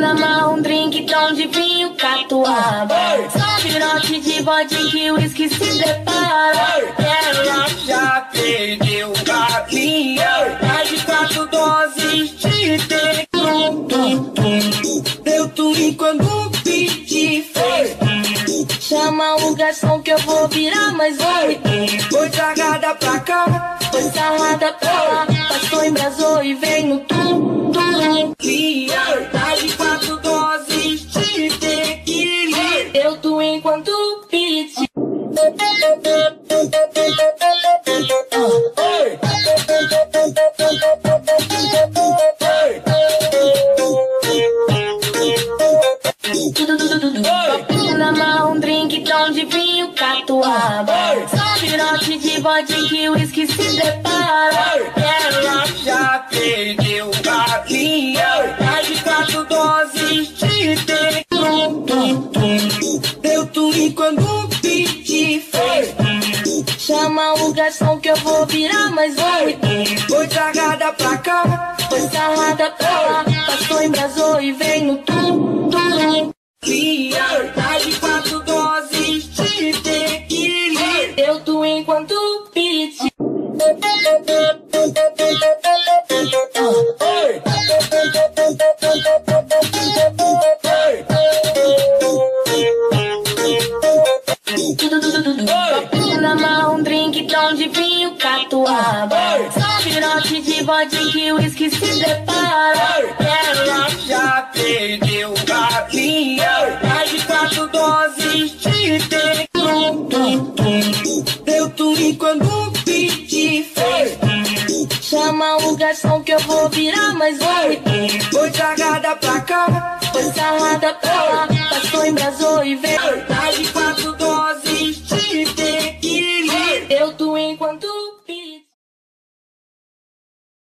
Na mão, um drink, tom de vinho, catuaba. De vodka que o uísque se prepara. Ela já perdeu a linha. Mais quatro doses de tequila. Deu pedi fez. Chama o garçom que eu vou virar mais um. Foi jogada pra cá. Foi sarrada pra lá. Passou, embrasou e vem no tum, tum. Mais de quatro doses de tequila. Eu tu enquanto pedi. Na de vinho, catuaba. Só virote de vodka que o uísque se prepara. Ela já perdeu a linha. Mais de quatro doses de tequila. Deu twin quando pedi fez. Chama o garçom que eu vou virar mais um. Foi jogada pra cá. Foi sarrada pra lá. Passou, embrasou e vem no tum, tum. Linha. Enquanto pedi. Na mão, um drink, tom de vinho, catuaba. Só virote de vodka que o uísque se prepara. Ela já perdeu Chama o garçom que eu vou virar mais um. Foi jogada pra cá. Foi sarrada pra lá. Passou, embrasou e vem. Mais de quatro doses de tequila. Eu tu enquanto